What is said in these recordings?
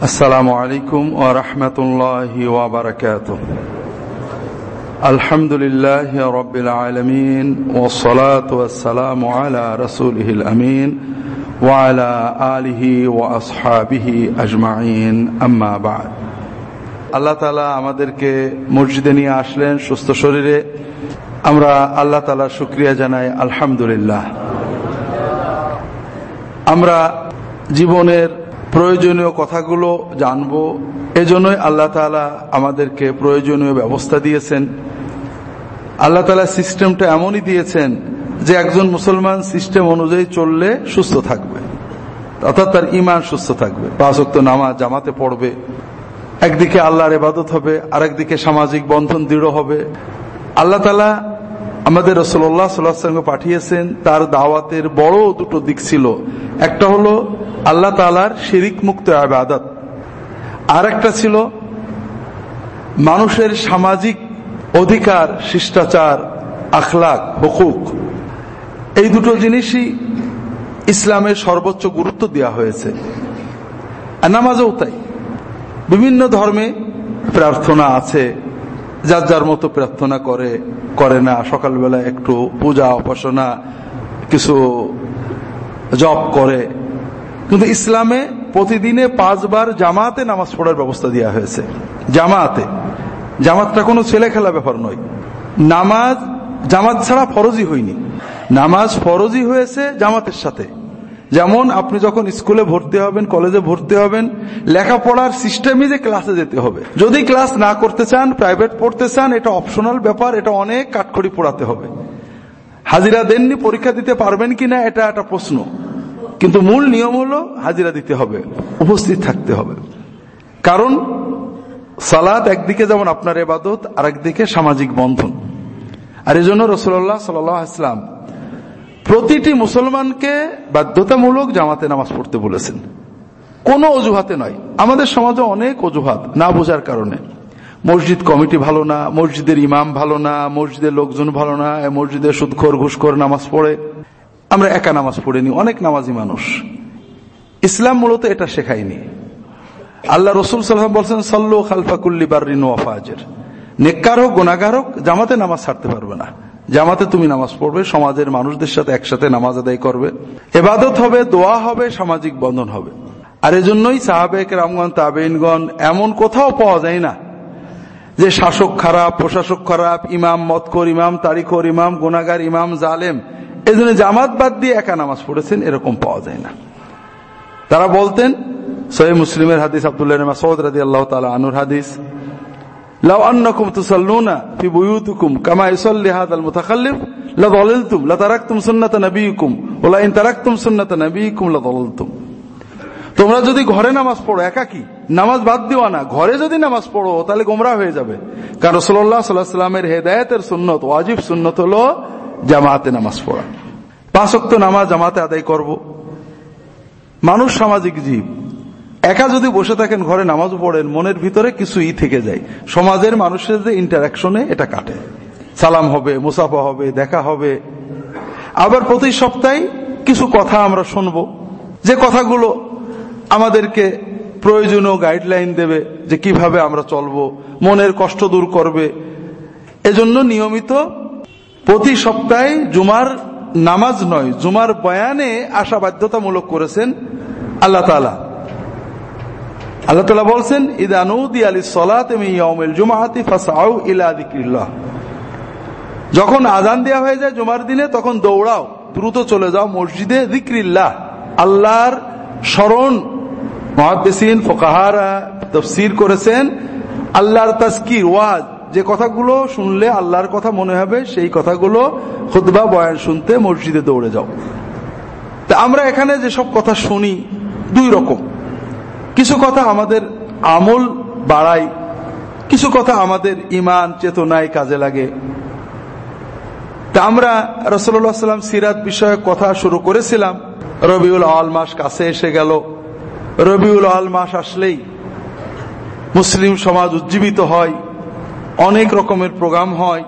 السلام عليكم ورحمة الله وبركاته الحمد لله رب العالمين والصلاة والسلام على رسوله الأمين وعلى آله وأصحابه أجمعين أما بعد আল্লাহ তালা আমাদেরকে মসজিদে নিয়ে আসলেন সুস্থ শরীরে আমরা আল্লাহ তালার শুক্রিয়া জানাই আলহামদুলিল্লাহ আমরা জীবনের প্রয়োজনীয় কথাগুলো জানব। এজন্যই আল্লাহ তালা আমাদেরকে প্রয়োজনীয় ব্যবস্থা দিয়েছেন। আল্লাহ তালা সিস্টেমটা এমনই দিয়েছেন যে একজন মুসলমান সিস্টেম অনুযায়ী চললে সুস্থ থাকবে। অর্থাৎ তার ইমান সুস্থ থাকবে। পাঁচক্ত নামাজ জামাতে পড়বে। একদিকে আল্লাহর এবাদত হবে, আরেকদিকে সামাজিক বন্ধন দৃঢ় হবে। আল্লাহ তালা আমাদের রসোল্লাহ সাল্লাহামকে পাঠিয়েছেন, তার দাওয়াতের বড় দুটো দিক ছিল। একটা হলো আল্লাহ তালার শিরিক মুক্ত আবাদত আর একটা ছিল মানুষের সামাজিক অধিকার, শিষ্টাচার, আখলাক, হকুক। এই দুটো জিনিসই ইসলামের সর্বোচ্চ গুরুত্ব দেওয়া হয়েছে। নামাজও তাই। বিভিন্ন ধর্মে প্রার্থনা আছে। যার যার মতো প্রার্থনা করে করে না। সকালবেলা একটু পূজা, উপাসনা, কিছু জব করে। কিন্তু ইসলামে প্রতিদিনে পাঁচবার জামাতে নামাজ পড়ার ব্যবস্থা দেওয়া হয়েছে। জামাতে। জামাতটা কোনো ছেলে খেলা ব্যাপার নয়। নামাজ, জামাত ছাড়া ফরজই হয়নি। নামাজ ফরজই হয়েছে জামাতের সাথে। যেমন আপনি যখন স্কুলে ভর্তি হবেন, কলেজে ভর্তি হবেন, লেখাপড়ার সিস্টেমই যে ক্লাসে যেতে হবে। যদি ক্লাস না করতে চান, প্রাইভেট পড়তে চান, এটা অপশনাল ব্যাপার, এটা অনেক কাঠখড়ি পড়াতে হবে। হাজিরা দেননি, পরীক্ষা দিতে পারবেন কিনা, এটা একটা প্রশ্ন। কিন্তু মূল নিয়ম হলো, হাজিরা দিতে হবে, উপস্থিত থাকতে হবে। কারণ সালাদ একদিকে যেমন আপনার এবাদত আর একদিকে সামাজিক বন্ধন। আর এই জন্য রসুল্লাহ সাল্লাম প্রতিটি মুসলমানকে বাধ্যতামূলক জামাতে নামাজ পড়তে বলেছেন। কোনো অজুহাতে নয়। আমাদের সমাজে অনেক অজুহাত না বোঝার কারণে। মসজিদ কমিটি ভালো না, মসজিদের ইমাম ভালো না, মসজিদের লোকজন ভালো না মসজিদের সুদখোর, ঘুষখোর নামাজ পড়ে। আমরা একা নামাজ পড়িনি, অনেক নামাজি মানুষ। ইসলাম মূলত এটা শেখায়নি। আল্লাহ রসুল সাল্লাম বলছেন, সল্লু খালফাকুল্লি বার্রিন ওয়াফাজের। নেককার হোক গোনাগার হোক, জামাতে নামাজ ছাড়তে পারবে না। জামাতে তুমি নামাজ পড়বে, সমাজের মানুষদের সাথে একসাথে নামাজ আদায় করবে। এবাদত হবে, দোয়া হবে, সামাজিক বন্ধন হবে। আর এজন্যই সাহাবেক রামগণ তাবেইনগণ এমন কোথাও পাওয়া যায় না যে শাসক খারাপ, প্রশাসক খারাপ, ইমাম মতকর ইমাম, তারিখর ইমাম গুনাগার ইমাম, জালেম। এই জন্য জামাত বাদ দিয়ে একা নামাজ পড়েছেন, এরকম পাওয়া যায় না। তারা বলতেন সহি মুসলিমের হাদিস, আবদুল্লাহ মাসউদ আল্লাহ তালা আনুর হাদিস আন্নাকুম তুসাল্লুনা ফি বুয়ুতিকুম কামা ইউসাল্লি হাদাল মুতাখাল্লিফ লাযালালতুম লাতারাকতুম সুন্নাত নবিয়িকুম ওয়া ইন তারাকতুম সুন্নাত নবিয়িকুম লাযালালতুম তোমরা যদি ঘরে নামাজ পড়ো, একাকি। নামাজ বাদ দিও না। ঘরে যদি নামাজ পড়ো, তাহলে গোমরা হয়ে যাবে। কারণ রাসূলুল্লাহ সাল্লাল্লাহু আলাইহি হেদায়েতের সুন্নত, ওয়াজিব সুন্নত হলো জামাতে নামাজ পড়া। পাঁচ ওয়াক্ত নামাজ জামাতে আদায় করব। মানুষ সামাজিক জীব। একা যদি বসে থাকেন, ঘরে নামাজ পড়েন, মনের ভিতরে কিছু ই থেকে যায়। সমাজের মানুষের যে ইন্টারাকশনে এটা কাটে। সালাম হবে, মুসাফা হবে, দেখা হবে। আবার প্রতি সপ্তাহে কিছু কথা আমরা শুনব। যে কথাগুলো আমাদেরকে প্রয়োজনীয় গাইডলাইন দেবে যে কীভাবে আমরা চলব, মনের কষ্ট দূর করবে। এজন্য নিয়মিত প্রতি সপ্তাহে জুমার নামাজ নয়, জুমার বয়ানে আসা বাধ্যতামূলক করেছেন আল্লাহ তালা আল্লাহ তালা বলছেন ইদানুদি আলী সলাতিল জুমাহাতি ফাসাউ ইলা যখন আজান দেওয়া হয়ে যায় জুমার দিনে, তখন দৌড়াও, দ্রুত চলে যাও মসজিদে দিক্রিল্লাহ আল্লাহর স্মরণ। মহাদ্দেসিন, ফোকাহারা তফসির করেছেন, আল্লাহর তাস্কির ওয়াজ, যে কথাগুলো শুনলে আল্লাহর কথা মনে হবে, সেই কথাগুলো খুদবা বয়ান শুনতে মসজিদে দৌড়ে যাও। তা আমরা এখানে যেসব কথা শুনি, দুই রকম। কিছু কথা আমাদের আমল বাড়ায়, কিছু কথা আমাদের ইমান, চেতনায় কাজে লাগে। তা আমরা রসল্লাহ সাল্লাম সিরাত বিষয়ে কথা শুরু করেছিলাম। রবিউল আল মাস কাছে এসে গেল। রবিউল আল মাস আসলেই মুসলিম সমাজ উজ্জীবিত হয়, অনেক রকমের প্রোগ্রাম হয়।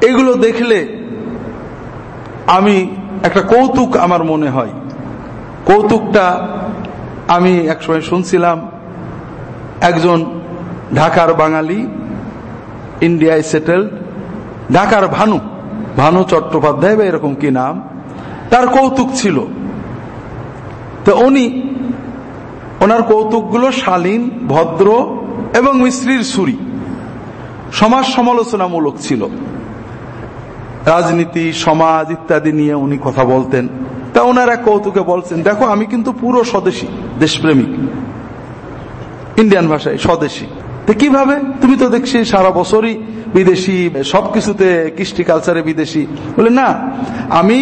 এগুলো দেখলে আমি একটা কৌতুক আমার মনে হয়। কৌতুকটা আমি একসময় শুনছিলাম একজন ঢাকার বাঙালি ইন্ডিয়ায় সেটেলড ঢাকার ভানু ভানু চট্টোপাধ্যায় বা এরকম কি নাম, তার কৌতুক ছিল। তো উনি, ওনার কৌতুকগুলো শালীন, ভদ্র এবং মিশ্রির সুরি সমাজ সমালোচনামূলক ছিল। রাজনীতি, সমাজ ইত্যাদি নিয়ে উনি কথা বলতেন। তা ওনারা কৌতুকে বলছেন, দেখো, আমি কিন্তু পুরো স্বদেশী, দেশপ্রেমিক, ইন্ডিয়ান ভাষায় স্বদেশী। তো কীভাবে? তুমি তো দেখছি সারা বছরই বিদেশি, সবকিছুতে কৃষ্টি কালচারে বিদেশি। বলে, না, আমি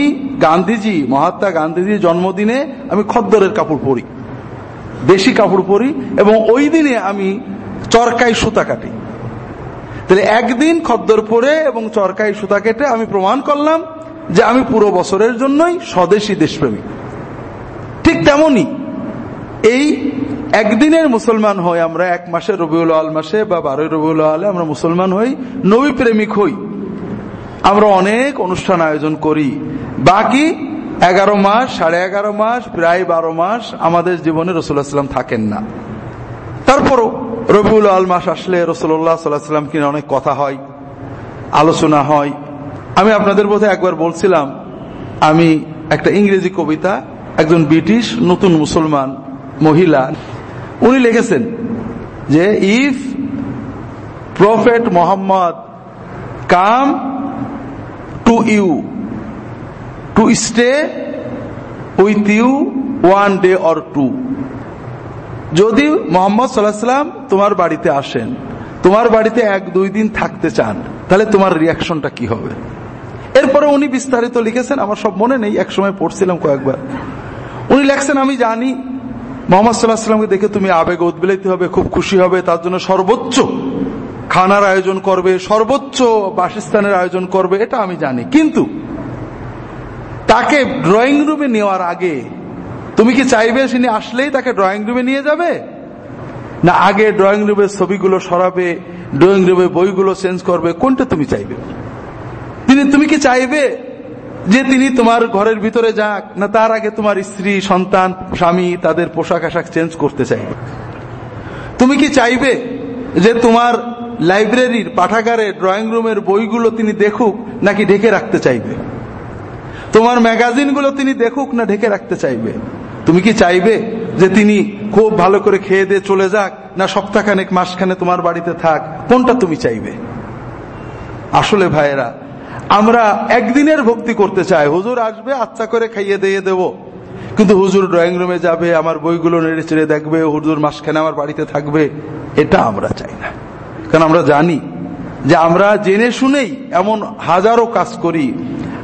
গান্ধীজি, মহাত্মা গান্ধীজির জন্মদিনে আমি খদ্দরের কাপড় পরি, দেশি কাপড় পরি এবং ওই দিনে আমি চরকায় সুতা কাটি। তাহলে একদিন খদ্দর পরে এবং চরকায় সুতা কেটে আমি প্রমাণ করলাম যে আমি পুরো বছরের জন্যই স্বদেশী দেশপ্রেমিক। ঠিক তেমনি এই একদিনের মুসলমান হই আমরা এক মাসে রবিউল আল মাসে বা বারোই রবিউল আলে আমরা মুসলমান হই, নবী প্রেমিক হই। আমরা অনেক অনুষ্ঠান আয়োজন করি। বাকি এগারো মাস, সাড়ে এগারো মাস, প্রায় বারো মাস আমাদের জীবনে রসুল্লাহাম থাকেন না। তারপরও রবিউল আল মাস আসলে রসুল্লাহ সাল্লাহাম কিনে অনেক কথা হয়, আলোচনা হয়। আমি আপনাদের বোধ একবার বলছিলাম, আমি একটা ইংরেজি কবিতা, একজন ব্রিটিশ নতুন মুসলমান মহিলা, উনি লিখেছেন যে if prophet Muhammad come to you to stay with you one day or two যদি মোহাম্মদ সাল্লাহাম তোমার বাড়িতে আসেন, তোমার বাড়িতে এক দুই দিন থাকতে চান, তাহলে তোমার রিয়াকশনটা কি হবে? এরপরে উনি বিস্তারিত লিখেছেন, আমার সব মনে নেই একসময় পড়ছিলাম কয়েকবার। উনি লেখছেন, আমি জানি, মোহাম্মদ সাল্লাহামকে দেখে তুমি আবেগ উদ্বেলিত হবে, খুব খুশি হবে, তার জন্য সর্বোচ্চ খানার আয়োজন করবে, সর্বোচ্চ বাসস্থানের আয়োজন করবে, এটা আমি জানি। কিন্তু তাকে ড্রয়িং রুমে নেওয়ার আগে তুমি কি চাইবে তিনি আসলেই তাকে ড্রয়িং রুমে নিয়ে যাবে? না, আগে ড্রয়িং রুমের ছবিগুলো সরাবে ড্রয়িং রুমে বইগুলো চেঞ্জ করবে, কোনটা তুমি চাইবে? তিনি, তুমি কি চাইবে যে তিনি তোমার ঘরের ভিতরে যাক? না তার আগে তোমার স্ত্রী, সন্তান, স্বামী তাদের পোশাক আশাক চেঞ্জ করতে চাইবে তুমি কি চাইবে যে তোমার লাইব্রেরির পাঠাগারে ড্রয়িং রুমের বইগুলো তিনি দেখুক নাকি ঢেকে রাখতে চাইবে? তোমার ম্যাগাজিনগুলো তিনি দেখুক না ঢেকে রাখতে চাইবে? তুমি কি চাইবে যে তিনি খুব ভালো করে খেয়ে দিয়ে চলে যাক না সপ্তাহখানেক মাসখানে তোমার বাড়িতে থাক? কোনটা তুমি চাইবে? আসলে ভাইয়েরা আমরা একদিনের ভক্তি করতে চাই। হুজুর আসবে আচ্ছা করে খাইয়ে দিয়ে দেব। কিন্তু হুজুর ড্রয়িং রুমে যাবে, আমার বইগুলো নেড়ে চেড়ে দেখবে, হুজুর মাসখানে আমার বাড়িতে থাকবে, এটা আমরা চাই না। কারণ আমরা জানি যে আমরা জেনে শুনেই এমন হাজারো কাজ করি।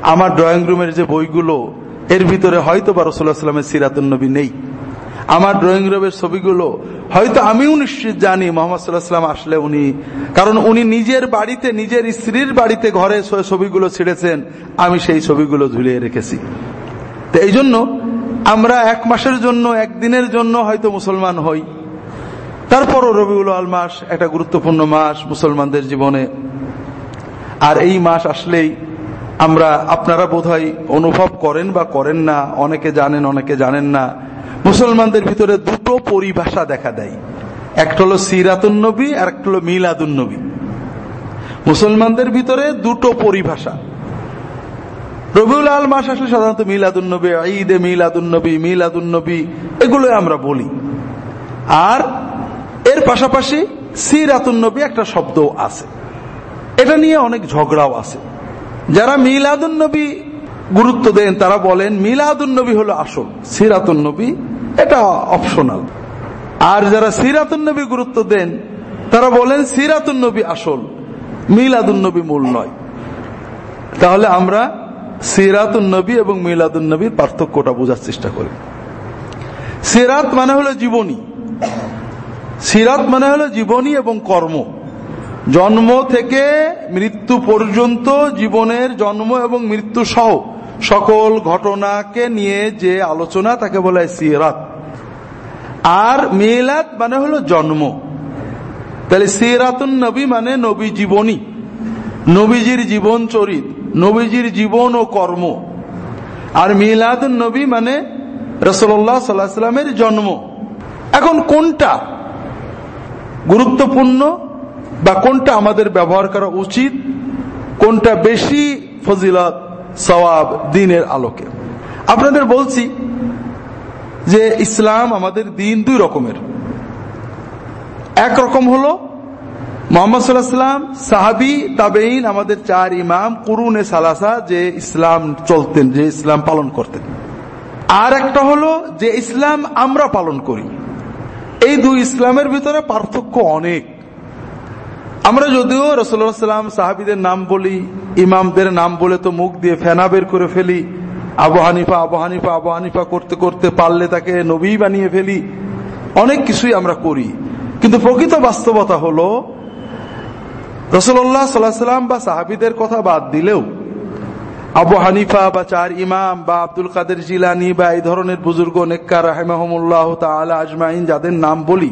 আমার ড্রয়িং রুমের যে বইগুলো, এর ভিতরে হয়তো বা রসুল্লাহ সাল্লামের সিরাতুন্নবী নেই। আমার ড্রয়িং রুমের ছবিগুলো, হয়তো আমিও নিশ্চিত জানি মোহাম্মদ সাল্লাহাম আসলে উনি, কারণ উনি নিজের বাড়িতে, নিজের স্ত্রীর বাড়িতে ঘরে ছবিগুলো ছেড়েছেন, আমি সেই ছবিগুলো ঝুলিয়ে রেখেছি। তো এই জন্য আমরা এক মাসের জন্য একদিনের জন্য হয়তো মুসলমান হই। তারপরও রবিউল আল মাস একটা গুরুত্বপূর্ণ মাস মুসলমানদের জীবনে। আর এই মাস আসলেই আমরা, আপনারা বোধহয় অনুভব করেন বা করেন না, অনেকে জানেন অনেকে জানেন না মুসলমানদের ভিতরে দুটো পরিভাষা দেখা দেয়। একটা হলো সিরাতুন্নবী আর একটা হলো মিলাদুন্নবী মুসলমানদের ভিতরে দুটো পরিভাষা। রবিউল আল মাস আসলে সাধারণত মিলাদুন্নবী ঈদে মিলাদুন্নবী মিলাদুন্নবী এগুলো আমরা বলি। আর এর পাশাপাশি সিরাতুন্নবী একটা শব্দ আছে। এটা নিয়ে অনেক ঝগড়াও আছে। যারা মিলাদুন্নবী গুরুত্ব দেন, তারা বলেন মিলাদুন্নবী হলো আসল সিরাতুন্নবী এটা অপশনাল আর যারা সিরাতুন্নবী গুরুত্ব দেন, তারা বলেন সিরাতুন্নবী আসল মিলাদুন্নবী মূল নয়। তাহলে আমরা সিরাতুন্নবী এবং মিলাদুন্নবীর পার্থক্যটা বোঝার চেষ্টা করি। সিরাত মানে হলো জীবনী। সিরাত মানে হলো জীবনী এবং কর্ম। জন্ম থেকে মৃত্যু পর্যন্ত জীবনের জন্ম এবং মৃত্যু সহ সকল ঘটনাকে নিয়ে যে আলোচনা, তাকে বলা হয় সিরাত। আর মেলাদ মানে হলো জন্ম। তাহলে সিরাতুন নবী মানে নবী জীবনী, নবীজির জীবন চরিত, নবীজির জীবন ও কর্ম। আর মিলাদুন নবী মানে রসল্লাহ সাল্লাহামের জন্ম। এখন কোনটা গুরুত্বপূর্ণ বা কোনটা আমাদের ব্যবহার করা উচিত, কোনটা বেশি ফজিলত? সওয়াব দিনের আলোকে। আপনাদের বলছি যে ইসলাম আমাদের দিন দুই রকমের। এক রকম হলো মোহাম্মদ সাল্লাহাম সাহাবি তাবেইন আমাদের চার ইমাম, কুরুনে সালাসা, যে ইসলাম চলতেন, যে ইসলাম পালন করতেন। আর একটা হলো যে ইসলাম আমরা পালন করি। এই দুই ইসলামের ভিতরে পার্থক্য অনেক। আমরা যদিও রসুল্লাহ সাল্লাম সাহাবিদের নাম বলি, ইমামদের নাম বলে তো মুখ দিয়ে ফেনা বের করে ফেলি, আবু হানিফা আবু হানিফা আবু হানিফা করতে করতে পারলে তাকে নবী বানিয়ে ফেলি, অনেক কিছুই আমরা করি। কিন্তু প্রকৃত বাস্তবতা হলো রসুল্লাহ সাল্লাম বা সাহাবিদের কথা বাদ দিলেও, আবু হানিফা বা চার ইমাম বা আব্দুল কাদের জিলানি বা এই ধরনের বুজুর্গ, নেককার রাহেমাহমুল্লাহ তালা আজমাইন যাদের নাম বলি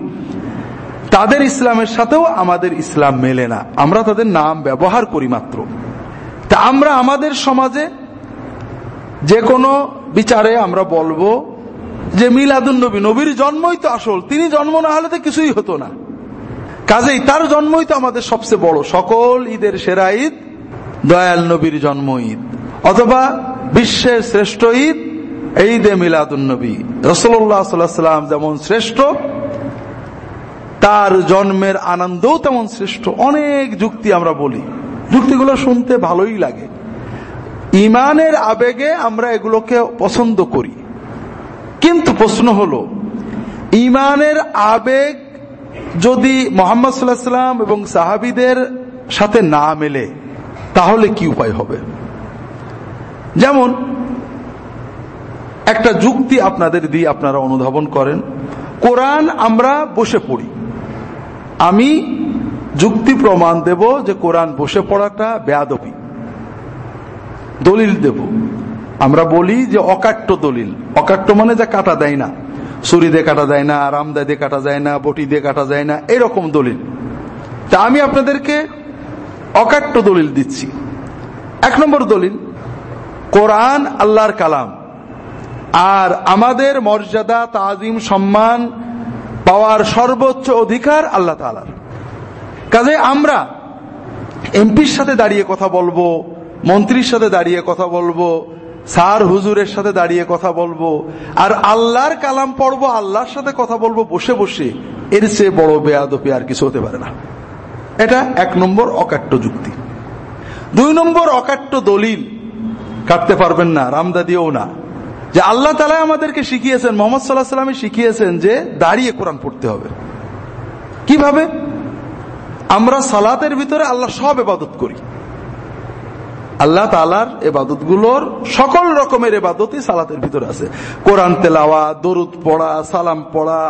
তাদের ইসলামের সাথেও আমাদের ইসলাম মেলে না। আমরা তাদের নাম ব্যবহার করি মাত্র। তা আমরা আমাদের সমাজে যে কোনো বিচারে আমরা বলব যে মিলাদুন নবী, নবীর জন্মই তো আসল, তিনি জন্ম না হলে তো কিছুই হতো না। কাজেই তার জন্মই তো আমাদের সবচেয়ে বড়। সকল ঈদের সেরা ঈদ দয়াল নবীর জন্ম ঈদ, অথবা বিশ্বের শ্রেষ্ঠ ঈদ ঈদে মিলাদুন নবী। রসল্লাহ সাল্লাম যেমন শ্রেষ্ঠ তার জন্মের আনন্দও তেমন শ্রেষ্ঠ। অনেক যুক্তি আমরা বলি। যুক্তিগুলো শুনতে ভালোই লাগে। ইমানের আবেগে আমরা এগুলোকে পছন্দ করি। কিন্তু প্রশ্ন হলো, ইমানের আবেগ যদি মোহাম্মদ সাল্লাহাম এবং সাহাবিদের সাথে না মেলে, তাহলে কি উপায় হবে? যেমন, একটা যুক্তি আপনাদের দিয়ে আপনারা অনুধাবন করেন। কোরআন আমরা বসে পড়ি। আমি যুক্তি প্রমাণ দেব যে কোরআন বসে পড়াটা বেয়াদবি। দলিল দেব। আমরা বলি যে অকাট্য দলিল। অকাট্য মানে যা কাটা দেয় না। ছুরি দিয়ে কাটা যায় না রামদা দিয়ে কাটা যায় না, বটি দিয়ে কাটা যায় না, এরকম দলিল। তা আমি আপনাদেরকে অকাট্য দলিল দিচ্ছি। এক নম্বর দলিল, কোরআন আল্লাহর কালাম। আর আমাদের মর্যাদা, তাজিম, সম্মান পাওয়ার সর্বোচ্চ অধিকার আল্লাহ তালার কাজে আমরা এমপির সাথে দাঁড়িয়ে কথা বলব, মন্ত্রীর সাথে দাঁড়িয়ে কথা বলব সার হুজুরের সাথে দাঁড়িয়ে কথা বলব, আর আল্লাহর কালাম পড়ব, আল্লাহর সাথে কথা বলব, বসে বসে এর চেয়ে বড় বেয়াদপি আর কিছু হতে পারে না। এটা এক নম্বর অকাট্য যুক্তি। দুই নম্বর অকাট্য দলিল। কাটতে পারবেন না, রামদা দিয়েও না। যে আল্লাহ তালা আমাদেরকে শিখিয়েছেন, মোহাম্মদ সাল্লাহ সাল্লামে শিখিয়েছেন যে দাঁড়িয়ে কোরআন পড়তে হবে। কীভাবে? আমরা সালাতের ভিতরে আল্লাহ সব এবাদত করি। আল্লাহ তালার এবাদতগুলোর সকল রকমের এবাদতই সালাতের ভিতরে আছে। কোরআন তেলাওয়া দরুদ পড়া, সালাম পড়া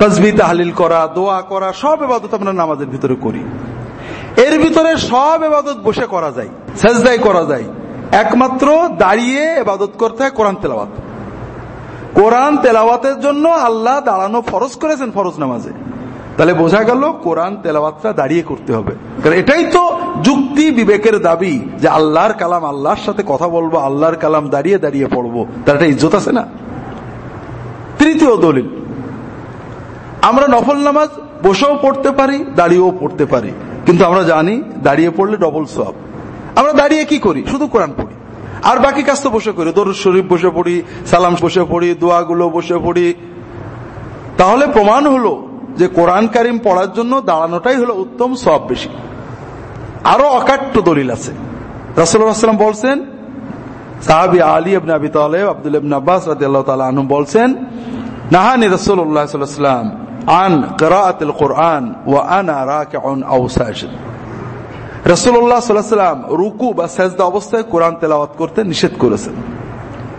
তসবি তাহলিল করা, দোয়া করা, সব এবাদত আমরা নামাজের ভিতরে করি। এর ভিতরে সব এবাদত বসে করা যায়, সেজদাই করা যায়। একমাত্র দাঁড়িয়ে এবাদত করতে হয় কোরআন তেলাওয়াত। কোরআন তেলাওয়াতের জন্য আল্লাহ দাঁড়ানো ফরজ করেছেন ফরজ নামাজে। তাহলে বোঝা গেল কোরআন তেলাওয়াতটা দাঁড়িয়ে করতে হবে। কারণ এটাই তো যুক্তি বিবেকের দাবি যে আল্লাহর কালাম আল্লাহর সাথে কথা বলব, আল্লাহর কালাম দাঁড়িয়ে দাঁড়িয়ে পড়ব। তার একটা ইজ্জত আছে না? তৃতীয় দলিল, আমরা নফল নামাজ বসেও পড়তে পারি, দাঁড়িয়েও পড়তে পারি। কিন্তু আমরা জানি দাঁড়িয়ে পড়লে ডবল সব আমরা দাঁড়িয়ে কি করি? শুধু কোরআন পড়ি। আর বাকি কাজ তো বসে করি। দরুদ শরীফ বসে পড়ি, সালাম বসে পড়ি, দোয়াগুলো বসে পড়ি। তাহলে প্রমাণ হলো যে কোরআন কারিম পড়ার জন্য দাঁড়ানোটাই হলো উত্তম সব বেশি। আরও অকাট্য দলিল আছে। রাসুল্লাহাম বলছেন, সাহাবি আলী আবনে আবি তালেব, আব্দুল ইবনে আব্বাস আল্লাহ তাআলা আনহু বলছেন, নাহানি আলাইহি ওয়াসাল্লাম আন কিরাআতিল কোরআন ওয়া আনা রাকিউন আও সাজিদ রাসূলুল্লাহ সাল্লাল্লাহু রুকু বা সাজদা অবস্থায় কোরআন তেলাওয়াত করতে নিষেধ করেছেন।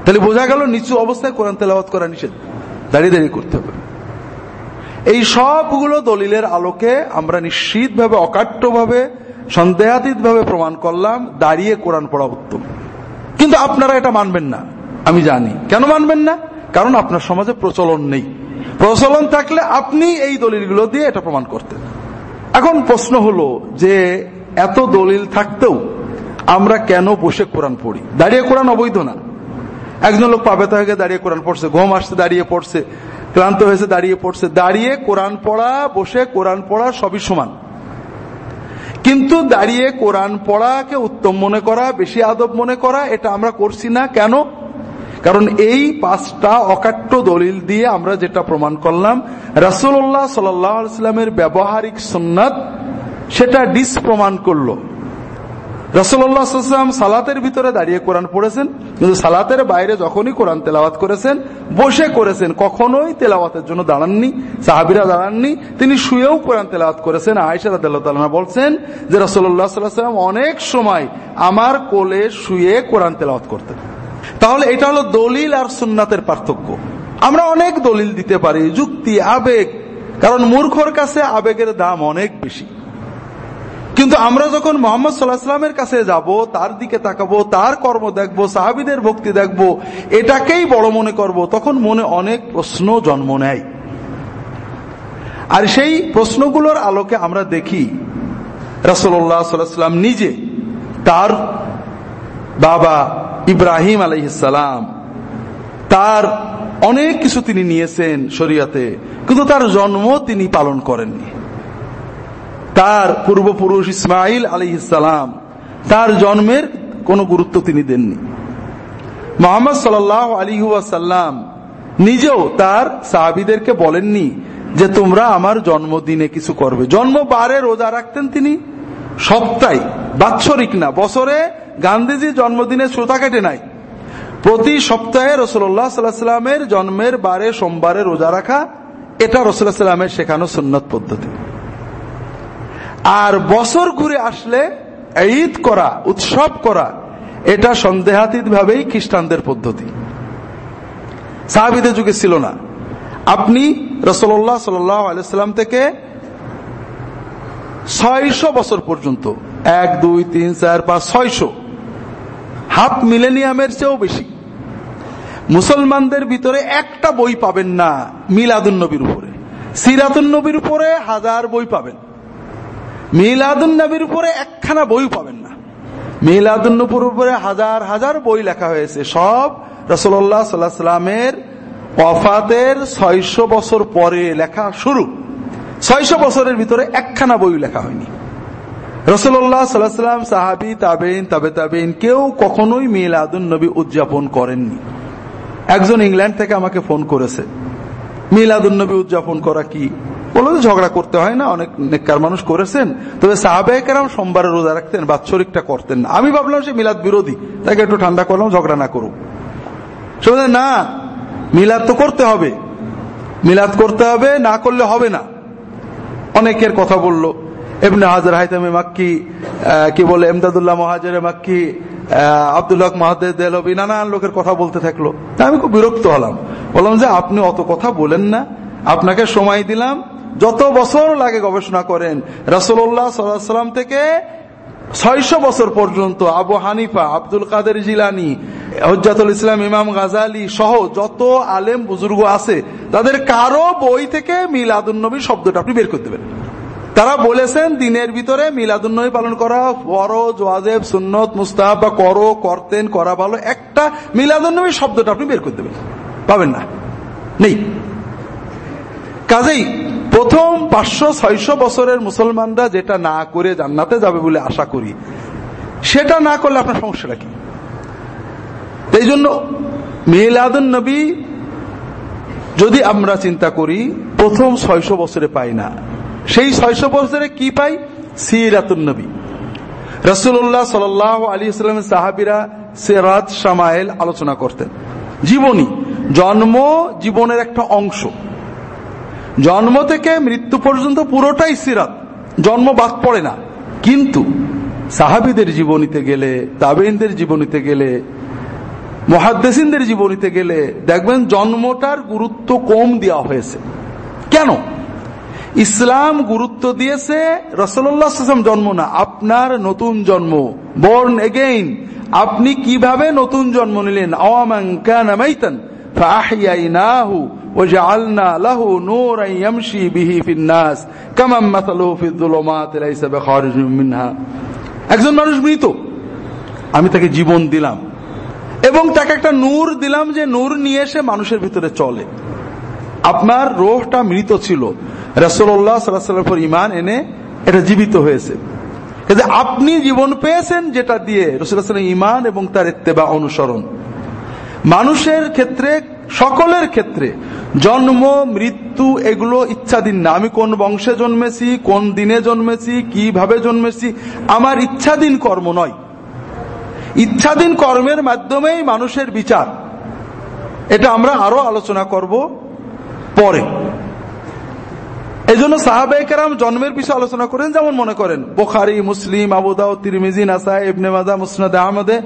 তাহলে বোঝা গেল নিচু অবস্থায় কোরআন তেলাওয়াত করা নিষেধ। দাঁড়িয়ে দাঁড়িয়ে করতে হবে। এই সবগুলো দলিলের আলোকে আমরা নিশ্চিতভাবে, অকাট্যভাবে সন্দেহাতীত ভাবে প্রমাণ করলাম, দাঁড়িয়ে কোরআন পড়া উত্তম। কিন্তু আপনারা এটা মানবেন না, আমি জানি। কেন মানবেন না? কারণ আপনার সমাজে প্রচলন নেই। প্রচলন থাকলে আপনি এই দলিলগুলো দিয়ে এটা প্রমাণ করতেন। এখন প্রশ্ন হলো যে এত দলিল থাকতেও আমরা কেন বসে কোরআন পড়ি? দাঁড়িয়ে কোরআন অবৈধ না। একজন লোক পাবে হয়ে দাঁড়িয়ে কোরআন পড়ছে, ঘুম আসতে দাঁড়িয়ে পড়ছে, ক্লান্ত হয়েছে, দাঁড়িয়ে পড়ছে। দাঁড়িয়ে কোরআন পড়া, বসে কোরআন পড়া সবই সমান। কিন্তু দাঁড়িয়ে কোরআন পড়াকে উত্তম মনে করা, বেশি আদব মনে করা, এটা আমরা করছি না। কেন? কারণ এই পাঁচটা অকাট্য দলিল দিয়ে আমরা যেটা প্রমাণ করলাম রাসুল্লাহ সাল্লামের ব্যবহারিক সুন্নাত সেটা ডিস প্রমাণ করল। রসল্লাহাম সালাতের ভিতরে দাঁড়িয়ে কোরআন পড়েছেন, কিন্তু সালাতের বাইরে যখনই কোরআন তেলাওয়াত করেছেন, বসে করেছেন, কখনোই তেলাওয়াতের জন্য দাঁড়াননি, সাহাবিরা দাঁড়াননি, তিনি শুয়েও কোরআন তেলাওয়াত করেছেন। আয়সা রাদাল্লাহ বলছেন যে রসল্লাহ সাল্লাম অনেক সময় আমার কোলে শুয়ে কোরআন তেলাওয়াত করতেন। তাহলে এটা হলো দলিল আর সুন্নাতের পার্থক্য। আমরা অনেক দলিল দিতে পারি, যুক্তি, আবেগ, কারণ মূর্খর কাছে আবেগের দাম অনেক বেশি। কিন্তু আমরা যখন মোহাম্মদ সাল্লাহামের কাছে যাব, তার দিকে তাকাবো, তার কর্ম দেখব, সাহাবিদের ভক্তি দেখব, এটাকেই বড় মনে করব, তখন মনে অনেক প্রশ্ন জন্ম নেয়। আর সেই প্রশ্নগুলোর আলোকে আমরা দেখি রসল্লাহ সাল্লাম নিজে, তার বাবা ইব্রাহিম আলহিসাম তার অনেক কিছু তিনি নিয়েছেন শরিয়াতে, কিন্তু তার জন্ম তিনি পালন করেননি। তার পূর্বপুরুষ ইসমাইল আলী ইসালাম তার জন্মের কোনো গুরুত্ব তিনি দেননি। মোহাম্মদ সাল আলী সাল্লাম নিজেও তার সাহাবিদেরকে বলেননি যে তোমরা আমার জন্মদিনে কিছু করবে। জন্মবারে রোজা রাখতেন তিনি। সপ্তাহে, বাৎসরিক না, বছরে গান্ধীজি জন্মদিনে শ্রোতা কেটে নাই প্রতি সপ্তাহে রসুল্লাহ সাল্লামের জন্মের বারে, সোমবারে রোজা রাখা, এটা রসুল্লাহ সাল্লামের শেখানো সুন্নত পদ্ধতি। আর বছর ঘুরে আসলে ঈদ করা, উৎসব করা, এটা সন্দেহাতীত ভাবেই খ্রিস্টানদের পদ্ধতি। সাহাবিদের যুগে ছিল না। আপনি রসল্লাহ সাল্লাম থেকে ছয়শো বছর পর্যন্ত, এক, দুই, তিন, চার, পাঁচ, ছয়শো হাফ মিলেনিয়ামের চেয়েও বেশি, মুসলমানদের ভিতরে একটা বই পাবেন না মিলাদুন নবীর উপরে। সিরাতুন নবীর উপরে হাজার বই পাবেন। মিলাদুন নবীর উপরে একখানা বই পাবেন না। মিলাদুন নবীর উপরে হাজার হাজার বই লেখা হয়েছে। সব রসল্লাহ সাল্লাহ সাল্লামের অফাতের ছয়শো বছর পরে লেখা শুরু। ছয়শো বছরের ভিতরে একখানা বই লেখা হয়নি। রসল্লাহ সাল্লাম, সাহাবি তাবেইন তাবে তাবেইন কেউ কখনোই মিলাদুন নবী উদযাপন করেননি। একজন ইংল্যান্ড থেকে আমাকে ফোন করেছে, মিলাদুন নবী উদযাপন করা কি? বলল ঝগড়া করতে হয় না, অনেক নেককার মানুষ করেছেন। তবে সাহাবাহিকেরাম সোমবারে রোজা রাখতেন, বাৎসরিকটা করতেন না। আমি ভাবলাম সে মিলাদ বিরোধী, তাকে একটু ঠান্ডা করলাম, ঝগড়া না করুক। সে না, মিলাদ তো করতে হবে। মিলাদ করতে হবে, না করলে হবে না। অনেকের কথা বলল এমনি হাজার হাইতামে মাক্কি কি বলে এমদাদুল্লাহ মহাজারে মাক্কি আবদুল্লাহ মাহাদের দেলবি নানান লোকের কথা বলতে থাকল। আমি খুব বিরক্ত হলাম। বললাম যে, আপনি অত কথা বলেন না। আপনাকে সময় দিলাম যত বছর লাগে গবেষণা করেন রসল্লাহ সাল্লাম থেকে ছয়শো বছর পর্যন্ত আবু হানিফা, আব্দুল কাদের জিলানি হজাতুল ইসলাম, ইমাম গাজালি সহ যত আলেম বুজুর্গ আছে, তাদের কারও বই থেকে মিলাদুন্নবী শব্দটা আপনি বের করে দেবেন। তারা বলেছেন, দিনের ভিতরে মিলাদুন্নবী পালন করা ফরজ, ওয়াজেব, সুন্নত মুস্তাহ বা করো, করতেন, করা ভালো, একটা মিলাদুন্নবী শব্দটা আপনি বের করে দেবেন। পাবেন না? নেই। কাজেই প্রথম পাঁচশো, ছয়শো বছরের মুসলমানরা যেটা না করে জান্নাতে যাবে বলে আশা করি, সেটা না করলে আপনার সমস্যাটা কি? এই জন্য মিলাদুন নবী যদি আমরা চিন্তা করি, প্রথম ছয়শো বছরে পাই না। সেই ছয়শো বছরে কি পাই? সিরাতুন নবী। রসুল্লাহ সাল আলী সাল্লামের সাহাবিরা সেরাত সামায়েল আলোচনা করতেন। জীবনী, জন্ম জীবনের একটা অংশ। জন্ম থেকে মৃত্যু পর্যন্ত পুরোটাই সিরাত। জন্ম বাদ পড়ে না। কিন্তু সাহাবিদের জীবনীতে গেলে তাবেনদের জীবনীতে গেলে, মহাদ্দেসিনদের জীবনীতে গেলে, দেখবেন জন্মটার গুরুত্ব কম দেওয়া হয়েছে। কেন? ইসলাম গুরুত্ব দিয়েছে রসল্লাহাম জন্ম না, আপনার নতুন জন্ম। বর্ন এগেইন আপনি কীভাবে নতুন জন্ম নিলেন? আওয়ামাঙ্কান وجعلنا له نورا يمشي به في الناس كما مثله في الظلمات ليس بخارج منها একজন মানুষ মৃত আমি তাকে জীবন দিলাম এবং তাকে একটা নূর দিলাম যে নূর নিয়ে এসে মানুষের ভিতরে চলে আপনার রোহটা মৃত ছিল রসোল্লাহ সাল্লাহ ইমান এনে এটা জীবিত হয়েছে আপনি জীবন পেয়েছেন যেটা দিয়ে রসুল্লাহ ইমান এবং তার ইত্তেবা অনুসরণ মানুষের ক্ষেত্রে সকলের ক্ষেত্রে, জন্ম, মৃত্যু, এগুলো ইচ্ছাধীন না। আমি কোন বংশে জন্মেছি, কোন দিনে জন্মেছি, কীভাবে জন্মেছি, আমার ইচ্ছাধীন কর্ম নয়। ইচ্ছাধীন কর্মের মাধ্যমেই মানুষের বিচার। এটা আমরা আরও আলোচনা করব পরে। এই জন্য সাহাবেকেরাম জন্মের বিষয়ে আলোচনা করেন, যেমন মনে করেন, বোখারি, মুসলিম আবুদাউ তিরমিজি নাসা ইবনে মাজা মুসনাদ, আহমদে।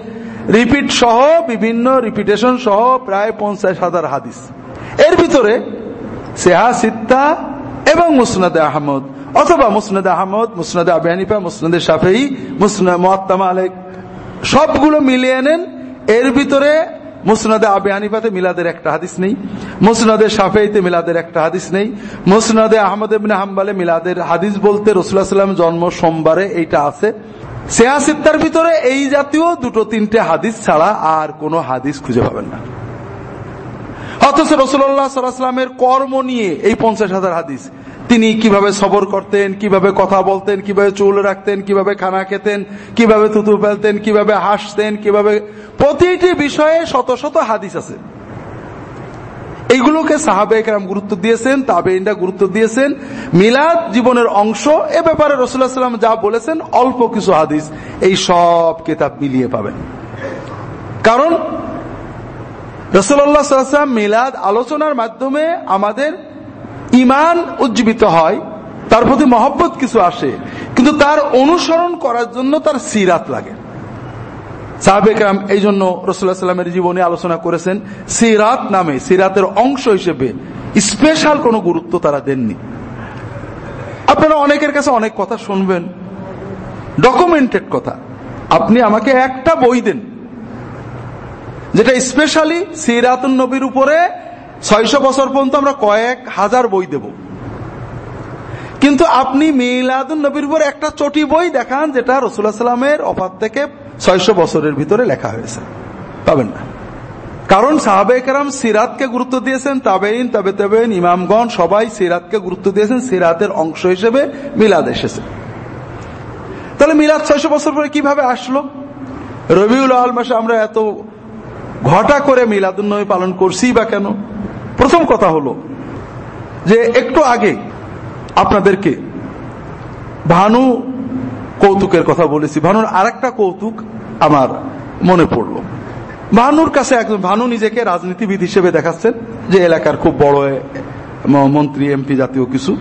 রিপিট সহ বিভিন্ন রিপিটেশন সহ প্রায় পঞ্চাশ হাজার হাদিস। এর ভিতরে সেহা, সিত্তা এবং মুসনাদে আহমদ, অথবা মুসনাদে আহমদ, মুসনাদে আবহানিফা মুসনাদে সাফেই মুসনাদ মোয়াত্তামা আলেক সবগুলো মিলিয়ে নেন। এর ভিতরে মুসনাদে আবে আনিফাতে মিলাদের একটা হাদিস নেই, মুসনাদে সাফেইতে মিলাদের একটা হাদিস নেই, মুসনাদে আহমদ ইবনে হাম্বালে মিলাদের হাদিস বলতে রসুল্লাহ সাল্লাম জন্ম সোমবারে এইটা আছে। সেহাসিত্তার ভিতরে এই জাতীয় দুটো তিনটে হাদিস ছাড়া আর কোনো হাদিস খুঁজে পাবেন না। অথচ রসুল্লাহ সাল্লাহামের কর্ম নিয়ে এই পঞ্চাশ হাজার হাদিস, তিনি কীভাবে সবর করতেন, কীভাবে কথা বলতেন, কীভাবে চুল রাখতেন, কীভাবে খানা খেতেন, কীভাবে তুতু ফেলতেন, কীভাবে হাসতেন, কীভাবে প্রতিটি বিষয়ে শত শত হাদিস আছে। এইগুলোকে সাহাবে একরাম গুরুত্ব দিয়েছেন তাবেইনরা গুরুত্ব দিয়েছেন। মিলাদ জীবনের অংশ, এ ব্যাপারে রসুল্লাহ সাল্লাম যা বলেছেন, অল্প কিছু হাদিস, এই সব কিতাব মিলিয়ে পাবেন। কারণ রসুল্লাহ সাল্লাম মিলাদ আলোচনার মাধ্যমে আমাদের ইমান উজ্জীবিত হয়, তার প্রতি মহব্বত কিছু আসে, কিন্তু তার অনুসরণ করার জন্য তার সিরাত লাগে। সাহাবেকরাম এই জন্য রসুল্লাহ সাল্লামের জীবনে আলোচনা করেছেন, সিরাত নামে, সিরাতের অংশ হিসেবে স্পেশাল কোনো গুরুত্ব তারা দেননি। আপনারা অনেকের কাছে অনেক কথা শুনবেন ডকুমেন্টেড কথা। আপনি আমাকে একটা বই দেন, যেটা স্পেশালি সিরাতুন নবীর উপরে ছয়শো বছর পর্যন্ত আমরা কয়েক হাজার বই দেব। কিন্তু আপনি মিলাদুন নবীর উপর একটা চটি বই দেখান, যেটা রসুল্লাহ সাল্লামের অফার থেকে ছয়শো বছরের ভিতরে লেখা হয়েছে। পাবেন না। কারণ সাহাবেকরাম সিরাতকে গুরুত্ব দিয়েছেন তাবেইন তবে তবেইন ইমামগণ সবাই সিরাতকে গুরুত্ব দিয়েছেন, সিরাতের অংশ হিসেবে মিলাদ এসেছে। তাহলে মিলাদ ছয়শো বছর পরে কীভাবে আসলো? রবিউল আল মাসে আমরা এত ঘটা করে মিলাদুন্নবী পালন করছি বা কেন? প্রথম কথা হলো যে একটু আগে আপনাদেরকে ভানু কৌতুকের কথা বলেছি। ভানুর আর কৌতুক আমার মনে পড়ল। ভানুর কাছে একজন ভানু নিজেকে রাজনীতিবিদ হিসেবে দেখাচ্ছেন, যে এলাকার খুব বড় মন্ত্রী, এমপি জাতীয় কিছু।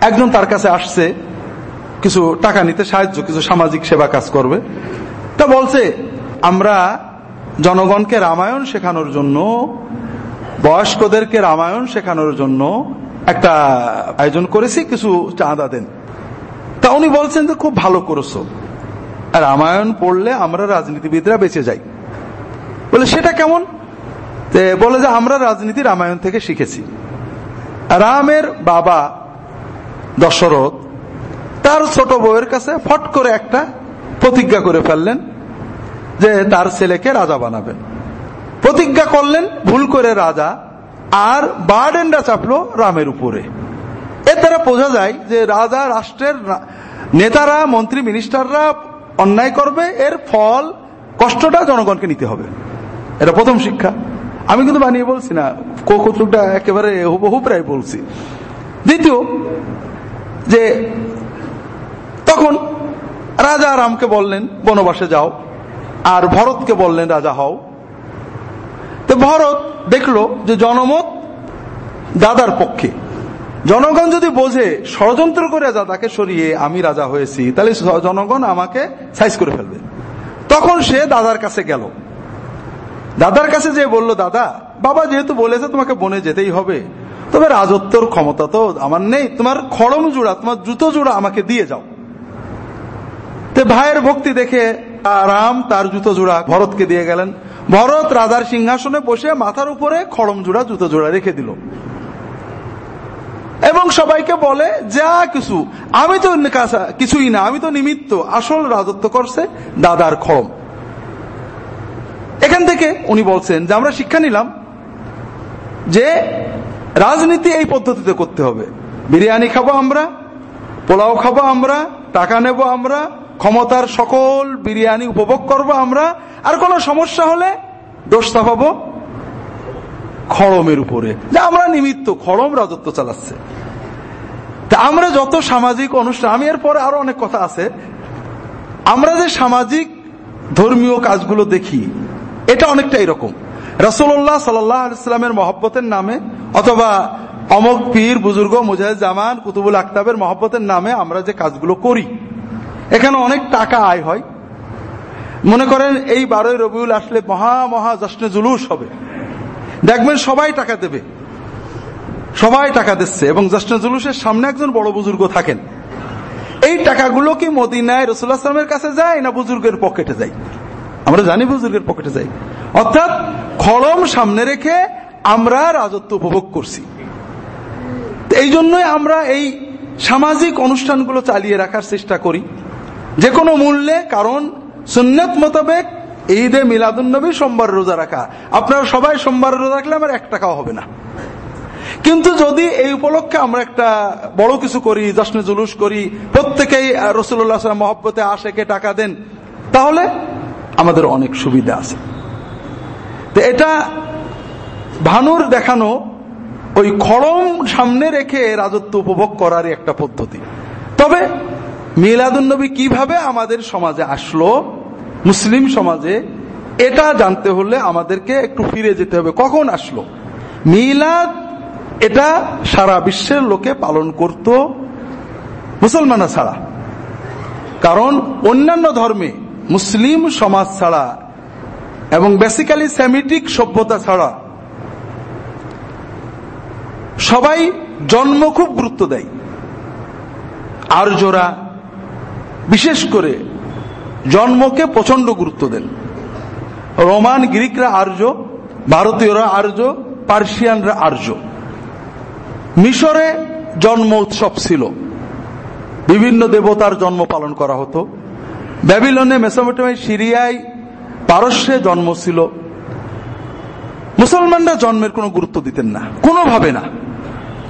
একজন তার কাছে আসছে, কিছু টাকা নিতে সাহায্য, কিছু সামাজিক সেবা কাজ করবে। তা বলছে, আমরা জনগণকে রামায়ণ শেখানোর জন্য, বয়স্কদেরকে রামায়ণ শেখানোর জন্য একটা আয়োজন করেছি, কিছু চাঁদা দেন। তা উনি বলছেন যে খুব ভালো করেছ। রামায়ণ পড়লে আমরা রাজনীতিবিদরা বেঁচে যাই। বলে, সেটা কেমন? বলে যে, আমরা রাজনীতি রামায়ণ থেকে শিখেছি। রামের বাবা দশরথ তার ছোট বউয়ের কাছে ফট করে একটা প্রতিজ্ঞা করে ফেললেন যে, তার ছেলেকে রাজা বানাবেন। প্রতিজ্ঞা করলেন, ভুল করে রাজা আর বার্ডেনটা চাপলো রামের উপরে। এর দ্বারা বোঝা যায় যে রাজা, রাষ্ট্রের নেতারা, মন্ত্রী, মিনিস্টাররা অন্যায় করবে, এর ফল কষ্টটা জনগণকে নিতে হবে। এটা প্রথম শিক্ষা। আমি কিন্তু বানিয়ে বলছি না কৌকুচুকটা একেবারে হুবহু প্রায় বলছি। দ্বিতীয়, যে তখন রাজা রামকে বললেন, বনবাসে যাও, আর ভরতকে বললেন, রাজা হও। তো ভরত দেখল যে জনমত দাদার পক্ষে। জনগণ যদি বোঝে, ষড়যন্ত্র করে দাদাকে সরিয়ে আমি রাজা হয়েছি, তাহলে জনগণ আমাকে সাইজ করে ফেলবে। তখন সে দাদার কাছে গেল। দাদার কাছে যে বলল, দাদা, বাবা যেহেতু বলেছে তোমাকে বনে যেতেই হবে, তবে রাজত্বর ক্ষমতা তো আমার নেই, তোমার খড়ম জোড়া, তোমার জুতো জোড়া আমাকে দিয়ে যাও। তে ভাইয়ের ভক্তি দেখে রাম তার জুতো জোড়া ভরতকে দিয়ে গেলেন। ভরত রাজার সিংহাসনে বসে মাথার উপরে খড়ম জোড়া, জুতো জোড়া রেখে দিল। এবং সবাইকে বলে, যা কিছু। আমি তো কিছুই না। আমি তো নিমিত্ত। আসল রাজত্ব করছে দাদার খড়ম এখান থেকে উনি বলছেন যে, আমরা শিক্ষা নিলাম যে রাজনীতি এই পদ্ধতিতে করতে হবে। বিরিয়ানি খাব আমরা, পোলাও খাব আমরা, টাকা নেব আমরা, ক্ষমতার সকল বিরিয়ানি উপভোগ করব আমরা, আর কোন সমস্যা হলে দোষ চাপাবো খড়মের উপরে। যে আমরা নিমিত্ত, খড়ম রাজত্ব চালাচ্ছে। তা আমরা যত সামাজিক অনুষ্ঠান আমি এর পরে আরও অনেক কথা আছে। আমরা যে সামাজিক ধর্মীয় কাজগুলো দেখি, এটা অনেকটা এরকম। রসুল্লাহ সাল্লামের মহব্বতের নামে অথবা অমক পীর, বুজুর্গ, মুজাহিদ, জামান, কুতুবুল আক্তাবের মহব্বতের নামে আমরা যে কাজগুলো করি, এখানে অনেক টাকা আয় হয়। মনে করেন, এই বারোই রবিউল আসলে মহা মহা জশ্নে জুলুস হবে। দেখবেন সবাই টাকা দেবে। সবাই টাকা দিচ্ছে এবং জশ্নে জুলুসের সামনে একজন বড় বুজুর্গ থাকেন। এই টাকাগুলো কি মদিনায় রসুল্লাহ সালামের কাছে যায় না বুজুর্গের পকেটে যায়? আমরা জানি বুজুর্গের পকেটে যাই অর্থাৎ খড়ম সামনে রেখে আমরা রাজত্ব উপভোগ করছি। এই জন্যই আমরা এই সামাজিক অনুষ্ঠানগুলো চালিয়ে রাখার চেষ্টা করি। যে কোনো মূল্যে, কারণ সুন্নত মোতাবেক ঈদে মিলাদুন্নবী সোমবার রোজা রাখা। আপনারা সবাই সোমবার রোজা রাখলে আমার এক টাকাও হবে না। কিন্তু যদি এই উপলক্ষে আমরা একটা বড় কিছু করি, জশ্নে জুলুস করি, প্রত্যেকেই রসুল্লাহ মহব্বতে আশেকে টাকা দেন, তাহলে আমাদের অনেক সুবিধা আছে। তো এটা ভানুর দেখানো ওই খড়ম সামনে রেখে রাজত্ব উপভোগ করার একটা পদ্ধতি। তবে মিলাদুন্নবী কীভাবে আমাদের সমাজে আসলো, মুসলিম সমাজে, এটা জানতে হলে আমাদেরকে একটু ফিরে যেতে হবে। কখন আসলো? মিলাদ এটা সারা বিশ্বের লোকে পালন করত মুসলমানা ছাড়া। কারণ অন্যান্য ধর্মে মুসলিম সমাজ ছাড়া এবং বেসিক্যালি সেমিটিক সভ্যতা ছাড়া সবাই জন্ম খুব গুরুত্ব দেয়। আর্যরা বিশেষ করে জন্মকে প্রচণ্ড গুরুত্ব দেন। রোমান গ্রিকরা আর্য, ভারতীয়রা আর্য, পার্সিয়ানরা আর্য। মিশরে জন্ম উৎসব ছিল। বিভিন্ন দেবতার জন্ম পালন করা হতো। ব্যাবিলনে মেসোমেটোমাই সিরিয়ায় পারস্যে জন্ম ছিল। মুসলমানরা জন্মের কোনো গুরুত্ব দিতেন না। কোনোভাবে না।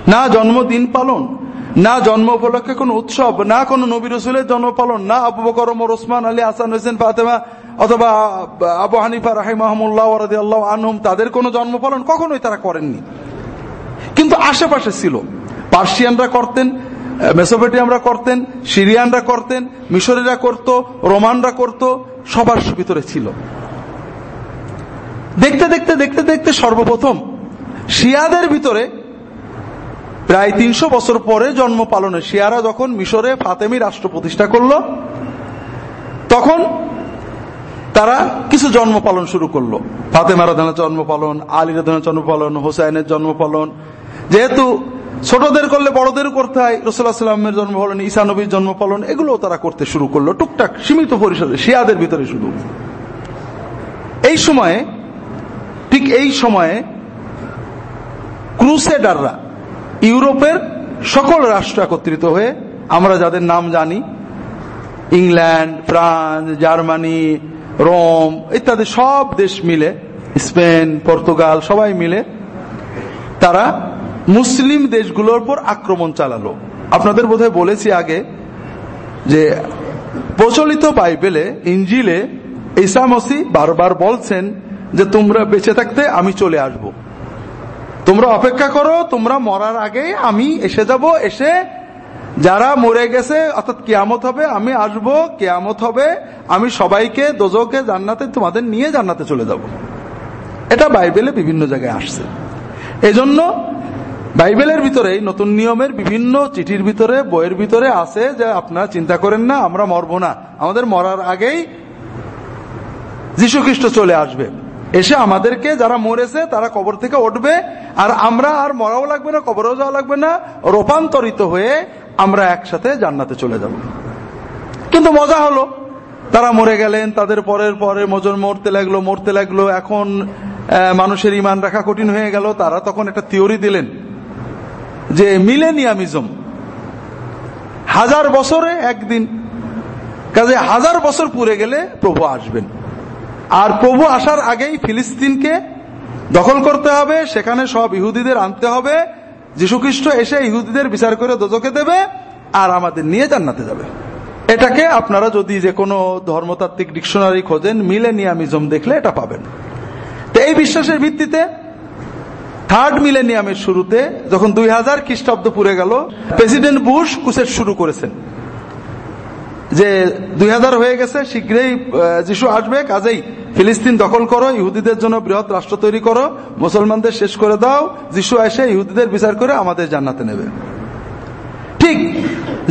না জন্মদিন পালন, না জন্ম উপলক্ষে কোন উৎসব, না কোন নবী রসুলের জন্ম পালন, না আবু বকর ওসমান, আলী, হাসান হোসেন ফাতেমা অথবা আবু হানিফা রাহিম আহমুল্লাহ আল্লাহ আনহুম তাদের কোনো জন্ম পালন কখনোই তারা করেননি। আশেপাশে ছিল। পার্সিয়ানরা করতেন মেসোপেটিয়ামরা করতেন, সিরিয়ানরা করতেন মিশরীরা করত, রোমানরা করত, সবার ভিতরে ছিল। দেখতে দেখতে দেখতে দেখতে সর্বপ্রথম শিয়াদের ভিতরে প্রায় তিনশো বছর পরে জন্ম পালনে শিয়ারা যখন মিশরে ফাতেমি রাষ্ট্র প্রতিষ্ঠা করল, তখন তারা কিছু জন্ম পালন শুরু করল। ফাতেমার জন্ম পালন আলীর জন্ম পালন হোসাইনের জন্ম পালন যেহেতু ছোটদের করলে বড়দের করতে হয় রসুল্লাহ সাল্লামের জন্ম পালন, ঈসা নবীর জন্ম পালন এগুলো তারা করতে শুরু করল। টুকটাক সীমিত পরিসরে, শিয়াদের ভিতরে শুধু। এই সময়ে, ঠিক এই সময়ে ক্রুসেডাররা ইউরোপের সকল রাষ্ট্র একত্রিত হয়ে, আমরা যাদের নাম জানি, ইংল্যান্ড, ফ্রান্স, জার্মানি, রোম ইত্যাদি সব দেশ মিলে, স্পেন, পর্তুগাল সবাই মিলে, তারা মুসলিম দেশগুলোর উপর আক্রমণ চালালো। আপনাদের বোধহয় বলেছি আগে যে প্রচলিত বাইবেলে, ইঞ্জিলে ইসামসি বারবার বলছেন যে তোমরা বেঁচে থাকতে আমি চলে আসব। তোমরা অপেক্ষা করো, তোমরা মরার আগে আমি এসে যাব, এসে যারা মরে গেছে, অর্থাৎ কেয়ামত হবে, আমি আসব, কেয়ামত হবে, আমি সবাইকে দোজকে জান্নাতে, তোমাদের নিয়ে জান্নাতে চলে যাব। এটা বাইবেলে বিভিন্ন জায়গায় আসছে। এজন্য বাইবেলের ভিতরে নতুন নিয়মের বিভিন্ন চিঠির ভিতরে, বইয়ের ভিতরে আছে যে আপনারা চিন্তা করেন না, আমরা মরবো না। আমাদের মরার আগেই খ্রিস্ট চলে আসবে। এসে আমাদেরকে যারা মরেছে, তারা কবর থেকে উঠবে, আর আমরা আর মরাও লাগবে না, কবরও যাওয়া লাগবে না, রূপান্তরিত হয়ে আমরা একসাথে জান্নাতে চলে যাব। কিন্তু মজা হলো। তারা মরে গেলেন, তাদের পরের পরে মজন মরতে লাগল মরতে লাগল। এখন মানুষের ইমান রাখা কঠিন হয়ে গেল। তারা তখন একটা থিওরি দিলেন। যে মিলেনিয়ামিজম, হাজার বছরে একদিন, কাজে হাজার বছর পুরে গেলে প্রভু আসবেন। আর প্রভু আসার আগেই ফিলিস্তিনকে দখল করতে হবে, সেখানে সব ইহুদিদের আনতে হবে, যীশুখ্রিস্ট এসে ইহুদিদের বিচার করে দোজকে দেবে, আর আমাদের নিয়ে জান্নাতে যাবে। এটাকে আপনারা যদি যে কোনো ধর্মতাত্ত্বিক ডিকশনারি খোঁজেন, মিলেনিয়ামিজম দেখলে এটা পাবেন। তো এই বিশ্বাসের ভিত্তিতে থার্ড মিলেনিয়ামের শুরুতে যখন দুই হাজার খ্রিস্টাব্দ পুরে গেল প্রেসিডেন্ট বুশ কুসেট শুরু করেছেন। যে দুই হাজার হয়ে গেছে, শীঘ্রই যিশু আসবে, কাজেই ফিলিস্তিন দখল করো, ইহুদিদের জন্য বৃহৎ রাষ্ট্র তৈরি করো, মুসলমানদের শেষ করে দাও, যিশু এসে ইহুদিদের বিচার করে আমাদের জান্নাতে নেবে। ঠিক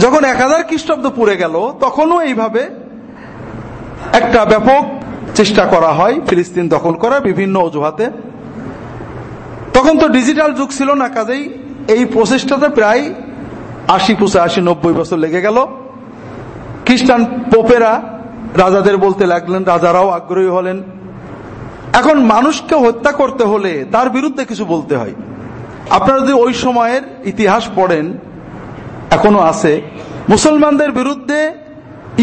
যখন এক হাজার খ্রিস্টাব্দ পুড়ে গেল, তখনও এইভাবে একটা ব্যাপক চেষ্টা করা হয় ফিলিস্তিন দখল করার বিভিন্ন অজুহাতে। তখন তো ডিজিটাল যুগ ছিল না কাজেই, এই প্রচেষ্টাতে প্রায় আশি, পঁচাশি, নব্বই বছর লেগে গেল। খ্রিস্টান পোপেরা রাজাদের বলতে লাগলেন, রাজারাও আগ্রহী হলেন। এখন মানুষকে হত্যা করতে হলে তার বিরুদ্ধে কিছু বলতে হয়। আপনারা যদি ওই সময়ের ইতিহাস পড়েন, এখনও আছে, মুসলমানদের বিরুদ্ধে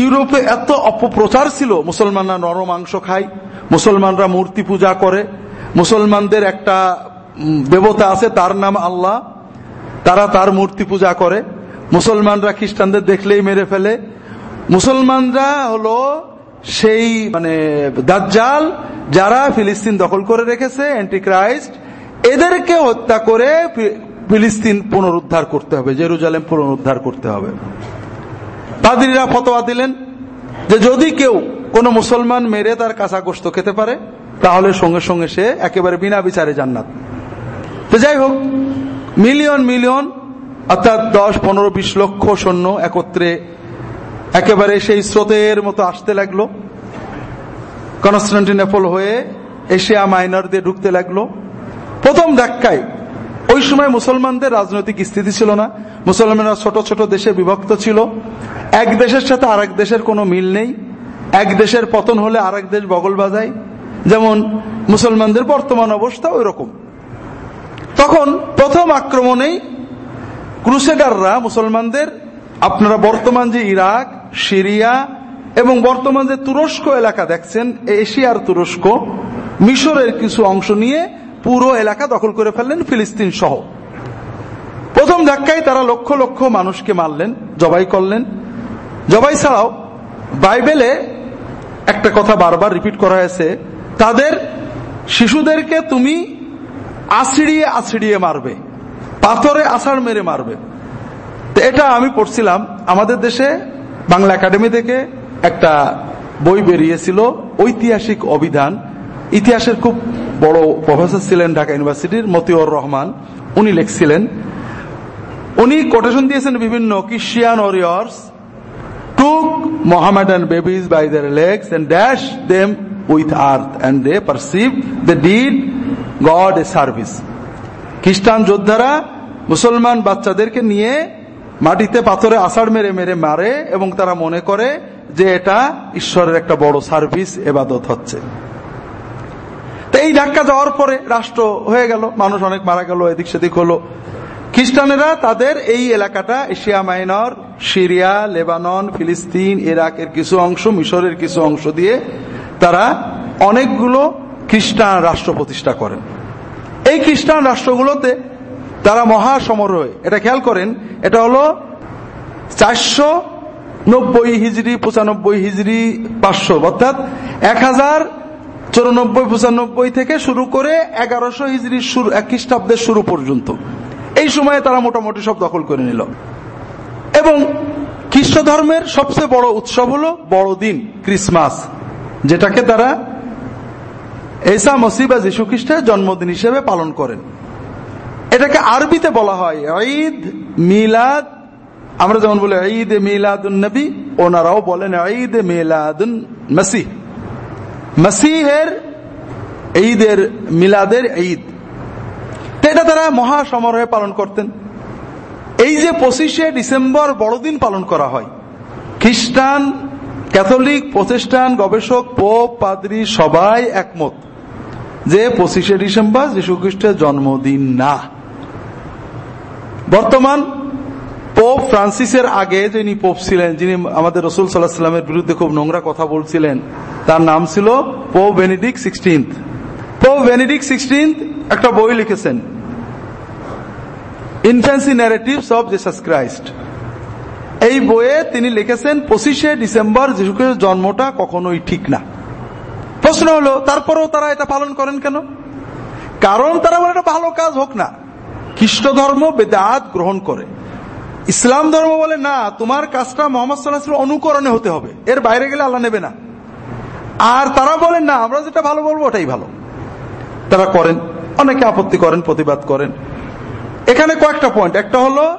ইউরোপে এত অপপ্রচার ছিল, মুসলমানরা নরম মাংস খায়, মুসলমানরা মূর্তি পূজা করে, মুসলমানদের একটা দেবতা আছে, তার নাম আল্লাহ। তারা তার মূর্তি পূজা করে। মুসলমানরা খ্রিস্টানদের দেখলেই মেরে ফেলে। মুসলমানরা হলো সেই মানে দাজ্জাল যারা ফিলিস্তিন দখল করে রেখেছে, অ্যান্টিক্রাইস্ট। এদেরকে হত্যা করে ফিলিস্তিন পুনরুদ্ধার করতে হবে, জেরুজালেম পুনরুদ্ধার করতে হবে। পাদ্রীরা ফতোয়া দিলেন যে যদি কেউ কোন মুসলমান মেরে তার কাঁচা গোস্ত খেতে পারে, তাহলে সঙ্গে সঙ্গে সে একেবারে বিনা বিচারে জান্নাত। তো যাই হোক, মিলিয়ন মিলিয়ন, অর্থাৎ দশ, পনেরো, বিশ লক্ষ সৈন্য একত্রে একেবারে সেই স্রোতের মতো আসতে লাগল। কনস্টান্টিনেপল হয়ে এশিয়া মাইনর দিয়ে ঢুকতে লাগল। প্রথম ধাক্কায়, ওই সময় মুসলমানদের রাজনৈতিক স্থিতি ছিল না। মুসলমানরা ছোট ছোট দেশে বিভক্ত ছিল। এক দেশের সাথে আরেক দেশের কোনো মিল নেই। এক দেশের পতন হলে আরেক দেশ বগল বাজায়। যেমন মুসলমানদের বর্তমান অবস্থা ওই রকম তখন প্রথম আক্রমণেই ক্রুসেডাররা মুসলমানদের, আপনারা বর্তমান যে ইরাক, সিরিয়া এবং বর্তমান যে তুরস্ক এলাকা দেখছেন, এশিয়ার তুরস্ক, মিশরের কিছু অংশ নিয়ে পুরো এলাকা দখল করে ফেললেন ফিলিস্তিন সহ। প্রথম ধাক্কায় তারা লক্ষ লক্ষ মানুষকে মারলেন, জবাই করলেন। জবাই ছাড়াও বাইবেলে একটা কথা বারবার রিপিট করা হয়েছে, তাদের শিশুদেরকে তুমি আছড়িয়ে আছড়িয়ে মারবে। পাথরে আষাঢ় মেরে মারবে। তো এটা আমি পড়ছিলাম আমাদের দেশে, বাংলা একাডেমি থেকে একটা বই বেরিয়েছিল, ঐতিহাসিক অভিধান। ইতিহাসের খুব বড় প্রফেসর ছিলেন ঢাকা ইউনিভার্সিটির মতিউর রহমান। উনি লিখছিলেন, উনি কোটেশন দিয়েছেন বিভিন্ন Christian warriors took Mohammedan babies by their legs and dash them with earth and they perceive they did God a service খ্রিস্টান যোদ্ধারা মুসলমান বাচ্চাদেরকে নিয়ে মাটিতে পাথরে আষাঢ় মেরে মেরে মারে এবং তারা মনে করে যে এটা ঈশ্বরের একটা বড় সার্ভিস এবাদত হচ্ছে। তো এই ধাক্কা যাওয়ার পরে রাষ্ট্র হয়ে গেল, মানুষ অনেক মারা গেল, এদিক সেদিক হলো। খ্রিস্টানেরা তাদের এই এলাকাটা, এশিয়া মাইনর, সিরিয়া, লেবানন, ফিলিস্তিন, ইরাকের কিছু অংশ, মিশরের কিছু অংশ দিয়ে তারা অনেকগুলো খ্রিস্টান রাষ্ট্র প্রতিষ্ঠা করেন। এই খ্রিস্টান রাষ্ট্রগুলোতে তারা মহা সমারোহে এটা খেয়াল করেন, এটা হলো চারশো নব্বই হিজড়ি, পঁচানব্বই হিজড়ি, পাঁচশো, অর্থাৎ এক হাজার চৌরানব্বই, পঁচানব্বই থেকে শুরু করে এগারোশো হিজড়ি শুরু, এক খ্রিস্টাব্দের শুরু পর্যন্ত। এই সময়ে তারা মোটামুটি সব দখল করে নিল। এবং খ্রিস্ট ধর্মের সবচেয়ে বড় উৎসব হলো বড়দিন, ক্রিসমাস, যেটাকে তারা এসা মসিবা যীশু খ্রিস্টের জন্মদিন হিসেবে পালন করেন। এটাকে আরবিতে বলা হয় ঈদ মিলাদ। আমরা যেমন বলি ঈদ মিলাদুন নবী, ওনারাও বলেন ঈদ এ মিলাদুন মসিহ। মসিহের ঈদের মিলাদের ঈদ। এটা তারা মহা সমারোহে পালন করতেন। এই যে পঁচিশে ডিসেম্বর বড়দিন পালন করা হয়, খ্রিস্টান, ক্যাথলিক, প্রতিষ্ঠান, গবেষক, পোপ, পাদ্রি, সবাই একমত। যে পঁচিশে ডিসেম্বর যীশু খ্রিস্টের জন্মদিন না। বর্তমান পোপ ফ্রান্সিসের আগে যিনি পোপ ছিলেন, যিনি আমাদের রসুল সাল্লাহ সাল্লামের বিরুদ্ধে খুব নোংরা কথা বলছিলেন, তার নাম ছিল Pope Benedict sixteenth Pope Benedict sixteen একটা বই লিখেছেন, infancy narratives of Jesus Christ. এই বইয়ে তিনি লিখেছেন, পঁচিশে ডিসেম্বর যিশুকে জন্মটা কখনোই ঠিক না। প্রশ্ন হলো, তারপরেও তারা এটা পালন করেন কেন? কারণ তারা বলে এটা ভালো কাজ হোক না। খ্রিস্ট ধর্ম বেদাত গ্রহণ করে। ইসলাম ধর্ম বলে, না, তোমার কাজটা মোহাম্মদ সাল্লাহ অনুকরণে হতে হবে। এর বাইরে গেলে আল্লাহ নেবে না। আর তারা বলেন না, আমরা যেটা ভালো বলব ওটাই ভালো। তারা করেন, অনেকে আপত্তি করেন, প্রতিবাদ করেন। এখানে কয়েকটা পয়েন্ট একটা হলো,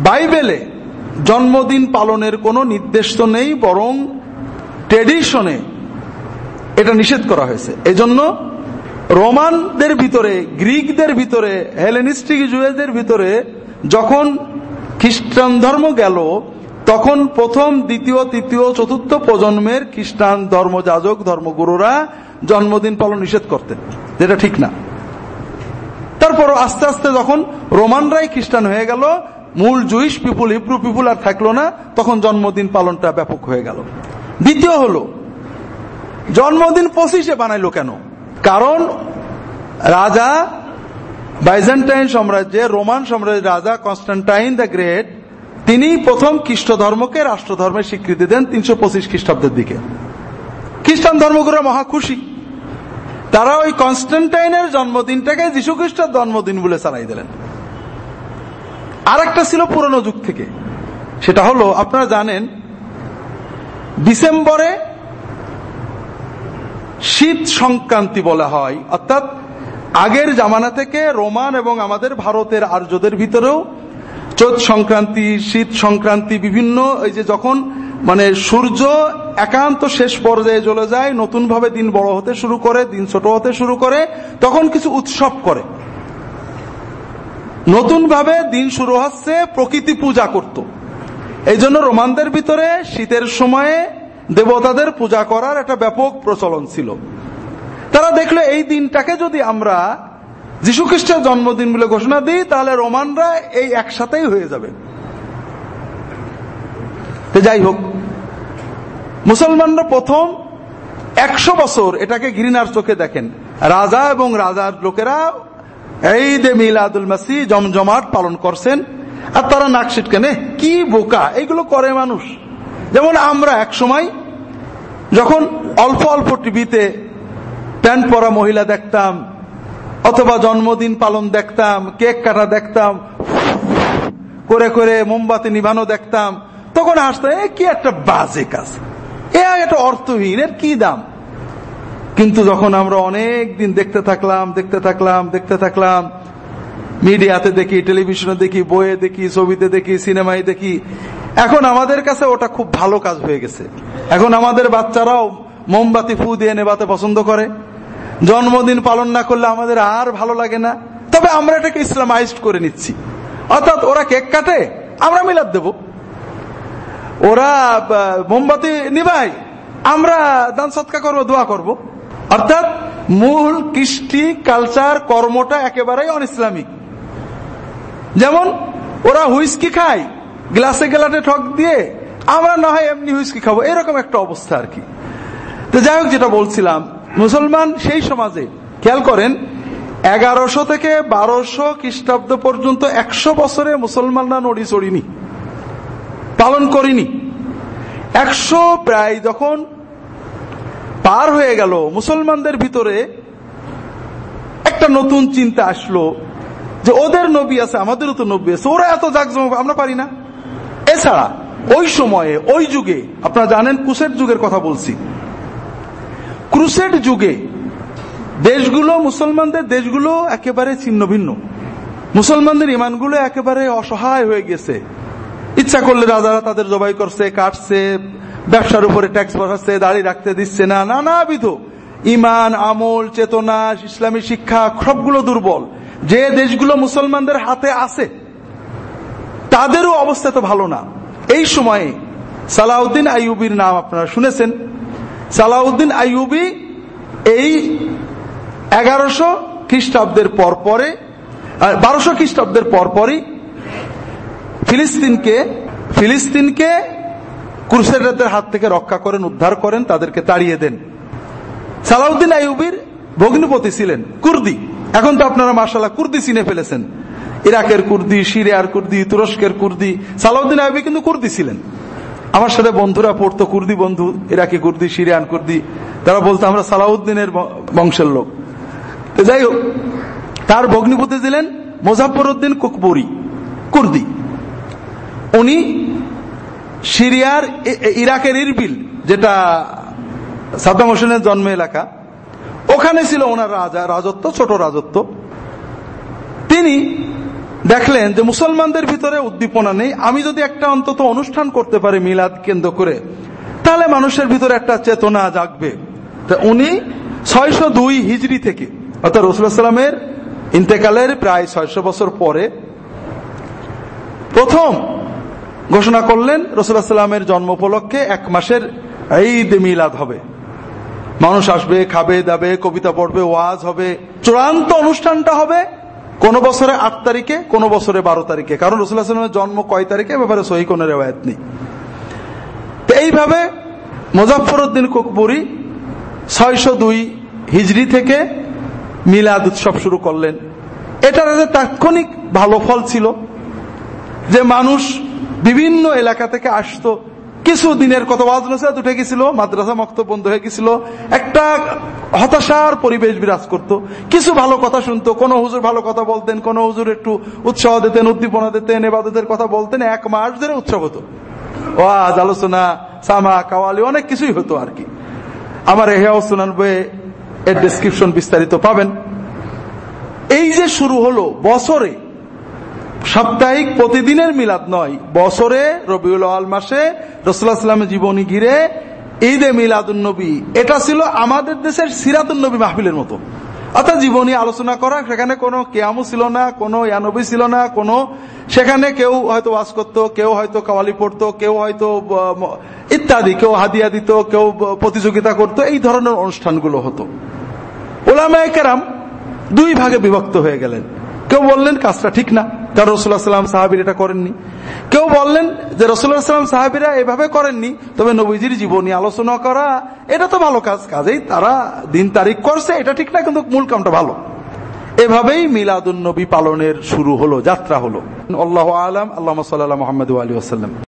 বাইবেলে জন্মদিন পালনের কোনো নির্দেশ তো নেই, বরং ট্রেডিশনে এটা নিষেধ করা হয়েছে। এজন্য রোমানদের ভিতরে, গ্রিকদের ভিতরে, হেলেনিস্টিক জুয়েদের ভিতরে যখন খ্রিস্টান ধর্ম গেল, তখন প্রথম, দ্বিতীয়, তৃতীয়, চতুর্থ প্রজন্মের খ্রিস্টান ধর্মযাজক, ধর্মগুরুরা জন্মদিন পালন নিষেধ করতেন, যেটা ঠিক না। তারপর আস্তে আস্তে যখন রোমানরাই খ্রিস্টান হয়ে গেল, মূল জুইশ, পিপুল ইব্রু পিপুল আর থাকল না, তখন জন্মদিন পালনটা ব্যাপক হয়ে গেল। দ্বিতীয় হলো জন্মদিন পঁচিশে বানাইলো কেন? কারণ রাজা বাইজেন্টাইন সাম্রাজ্যে, রোমান সাম্রাজ্যের রাজা কনস্টান্টাইন দ্য গ্রেট, তিনি প্রথম খ্রিস্ট ধর্মকে রাষ্ট্র ধর্মের স্বীকৃতি দেন তিনশো পঁচিশ খ্রিস্টাব্দের দিকে। খ্রিস্টান ধর্মগুরু মহা খুশি। তারা ওই কনস্টান্টাইনের জন্মদিনটাকে যীশু খ্রিস্টের জন্মদিন বলে চালাই দিলেন। আর একটা ছিল পুরনো যুগ থেকে। সেটা হলো, আপনারা জানেন, ডিসেম্বরে শীত সংক্রান্তি বলা হয়, অর্থাৎ আগের জামানা থেকে রোমান এবং আমাদের ভারতের আর্যদের ভিতরেও চোদ্দ সংক্রান্তি, শীত সংক্রান্তি, বিভিন্ন এই যে যখন মানে সূর্য একান্ত শেষ পর্যায়ে চলে যায় নতুন ভাবে দিন বড় হতে শুরু করে, দিন ছোট হতে শুরু করে, তখন কিছু উৎসব করে। নতুন ভাবে দিন শুরু হচ্ছে প্রকৃতি পূজা করত। এই জন্য রোমানদের ভিতরে শীতের সময়ে দেবতাদের পূজা করার একটা ব্যাপক প্রচলন ছিল। তারা দেখল এই দিনটাকে যদি আমরা যীশু খ্রিস্টের জন্মদিন বলে ঘোষণা দিই, তাহলে রোমানরা এই একসাথেই হয়ে যাবে। যাই হোক, মুসলমানরা প্রথম একশো বছর এটাকে ঘৃণার চোখে দেখেন। রাজা এবং রাজার লোকেরা এই দে মিলাদুল মাসি জমজমাট পালন করছেন। আর তারা নাক কেনে কি বোকা এইগুলো করে মানুষ? যেমন আমরা এক সময় যখন অল্প অল্প টিভিতে প্যান্ট পরা মহিলা দেখতাম, অথবা জন্মদিন পালন দেখতাম, কেক কাটা দেখতাম, করে করে মোমবাতি নিভানো দেখতাম, তখন হাসতাম এ, কি একটা বাজে কাজ। এ, একটা অর্থহীন, এর কি দাম? কিন্তু যখন আমরা অনেক দিন দেখতে থাকলাম দেখতে থাকলাম দেখতে থাকলাম, মিডিয়াতে দেখি, টেলিভিশনে দেখি, বইয়ে দেখি, ছবিতে দেখি, সিনেমায় দেখি এখন আমাদের কাছে ওটা খুব ভালো কাজ হয়ে গেছে। এখন আমাদের বাচ্চারাও মোমবাতি ফু দিয়ে নেবাতে পছন্দ করে। জন্মদিন পালন না করলে আমাদের আর ভালো লাগে না। তবে আমরা এটাকে ইসলামাইজড করে নিচ্ছি। অর্থাৎ ওরা কেক কাটে, আমরা মিলাদ দেব। ওরা মোমবাতি নিবাই, আমরা দান সৎকা করব, দোয়া করব। অর্থাৎ মূল কৃষ্টি, কালচার, কর্মটা একেবারেই অন ইসলামিক যেমন ওরা হুইস্কি খায় গ্লাসে গেলাটে ঠক দিয়ে আমরা না হয় এমনি হুইস্কি খাব। এরকম একটা অবস্থা আর কি। তো যাই হোক, যেটা বলছিলাম, মুসলমান সেই সমাজে, খেয়াল করেন, এগারোশো থেকে বারোশো খ্রিস্টাব্দ পর্যন্ত একশো বছরে মুসলমানরা নড়ি চড়িনি, পালন করিনি। একশো প্রায় যখন পার হয়ে গেল, মুসলমানদের ভিতরে একটা নতুন চিন্তা আসলো যে ওদের নবী আছে, আমাদেরও তো নবী আছে, ওরা এত জাকজমক, আমরা পারি না। এছাড়া, ওই সময়ে, ওই যুগে, আপনারা জানেন কুসের যুগের কথা বলছি। ক্রুসেড যুগে, দেশগুলো, মুসলমানদের দেশগুলো একেবারে ছিন্ন ভিন্ন মুসলমানদের ইমানগুলো একেবারে অসহায় হয়ে গেছে। ইচ্ছা করলে রাজারা তাদের জবাই করছে, কাটছে, ব্যবসার উপরে ট্যাক্স বসাচ্ছে দাঁড়িয়ে রাখতে দিচ্ছে না, নানাবিধ ইমান, আমল, চেতনা, ইসলামী শিক্ষা, সবগুলো দুর্বল। যে দেশগুলো মুসলমানদের হাতে আছে তাদেরও অবস্থা তো ভালো না। এই সময়ে সালাউদ্দিন আইয়ুবির নাম আপনারা শুনেছেন। সালাউদ্দিন আইয়ুবি এই এগারোশো খ্রিস্টাব্দের পর পরে বারোশো খ্রিস্টাব্দের পর পরই ফিলিস্তিনকে ফিলিস্তিনকে ক্রুসেডারদের হাত থেকে রক্ষা করেন, উদ্ধার করেন, তাদেরকে তাড়িয়ে দেন। সালাউদ্দিন আইয়ুবির ভগ্নিপতি ছিলেন কুর্দি। এখন তো আপনারা মার্শাল্লাহ কুর্দি চিনে ফেলেছেন। ইরাকের কুর্দি, সিরিয়ার কুর্দি, তুরস্কের কুর্দি, সালাউদ্দিন আইবি কিন্তু কুর্দি ছিলেন। আমার সাথে বন্ধুরা পড়তো, কুর্দি বন্ধু, ইরাকি কুর্দি, সিরিয়ান কুর্দি। তারা বলতো, আমরা সালাউদ্দিনের বংশের লোক। যাই হোক, তার ভগ্নিপতি ছিলেন মোজাফর উদ্দিন কুকবুরি, কুর্দি। উনি সিরিয়ার ইরাকের ইরবিল, যেটা সাদ্দাম হোসেনের জন্ম এলাকা, ওখানে ছিল ওনার রাজা, রাজত্ব, ছোট রাজত্ব। তিনি দেখলেন যে মুসলমানদের ভিতরে উদ্দীপনা নেই। আমি যদি একটা অন্তত অনুষ্ঠান করতে পারি মিলাদ কেন্দ্র করে, তাহলে মানুষের ভিতরে একটা চেতনা জাগবে। তা উনি ছয়শো দুই হিজড়ি থেকে, অর্থাৎ রসুলামের ইন্তেকালের প্রায় ছয়শো বছর পরে প্রথম ঘোষণা করলেন রসুল্লাহ সাল্লামের জন্ম উপলক্ষে এক মাসের ঈদ মিলাদ হবে। মানুষ আসবে, খাবে, দাবে, কবিতা পড়বে, ওয়াজ হবে, চূড়ান্ত অনুষ্ঠানটা হবে। কোন বছরে আট তারিখে, কোন বছরে বারো তারিখে। কারণ রসুল্লাহ সাল্লামের জন্ম কয় তারিখে ব্যাপারে সহি কোন রেওয়ায়ত নেই। এইভাবে মুজাফর উদ্দিন কুকবুরি ছয়শো দুই হিজড়ি থেকে মিলাদ উৎসব শুরু করলেন। এটার তাৎক্ষণিক ভালো ফল ছিল, যে মানুষ বিভিন্ন এলাকা থেকে আসতো কিছু দিনের কত ওয়াজনসাদ উঠে গেছিল, মাদ্রাসা মক্ত বন্ধ হয়ে গেছিল, একটা হতাশার পরিবেশ বিরাজ করত। কিছু ভালো কথা শুনতো, কোন হুজুর ভালো কথা বলতেন, কোন হুজুর একটু উৎসাহ দিতেন, উদ্দীপনা দিতেন, এবাদতের কথা বলতেন, এক মাস ধরে উৎসব হতো। ওয়াজ, আলোচনা, সামা, কাওয়ালি, অনেক কিছুই হতো আর কি। আমার এহেও সুনান বইয়ে এর ডিসক্রিপশন বিস্তারিত পাবেন। এই যে শুরু হলো বছরে সাপ্তাহিক প্রতিদিনের মিলাদ নয়, বছরে রবিউল আল মাসে রসুল্লাহামের জীবনী ঘিরে ঈদে মিলাদুল নবী। এটা ছিল আমাদের দেশের সিরাতুল নবী মাহফিলের মতো। অর্থাৎ জীবনী আলোচনা করা, সেখানে কোনো কেয়ামু ছিল না, কোনো ইয়ানবী ছিল না, কোনো সেখানে কেউ হয়তো ওয়াজ করতো, কেউ হয়তো কাওয়ালি পড়তো, কেউ হয়তো ইত্যাদি, কেউ হাদিয়া দিত, কেউ প্রতিযোগিতা করতো, এই ধরনের অনুষ্ঠানগুলো হতো। ওলামায় কেরাম দুই ভাগে বিভক্ত হয়ে গেলেন। কেউ বললেন, কাজটা ঠিক না। কারণ রসুল্লাহ সাল্লাম সাহাবির এটা করেননি। কেউ বললেন যে রসুল্লাহ সাল্লাম সাহাবিরা এভাবে করেননি, তবে নবীজির জীবনী আলোচনা করা, এটা তো ভালো কাজ, কাজেই তারা দিন তারিখ করছে, এটা ঠিক না, কিন্তু মূল কামটা ভালো। এভাবেই মিলাদুল নবী পালনের শুরু হলো, যাত্রা হলো। আল্লাহ আলম আল্লাহ সাল্লাহ মোহাম্মদ আলী আসাল্লাম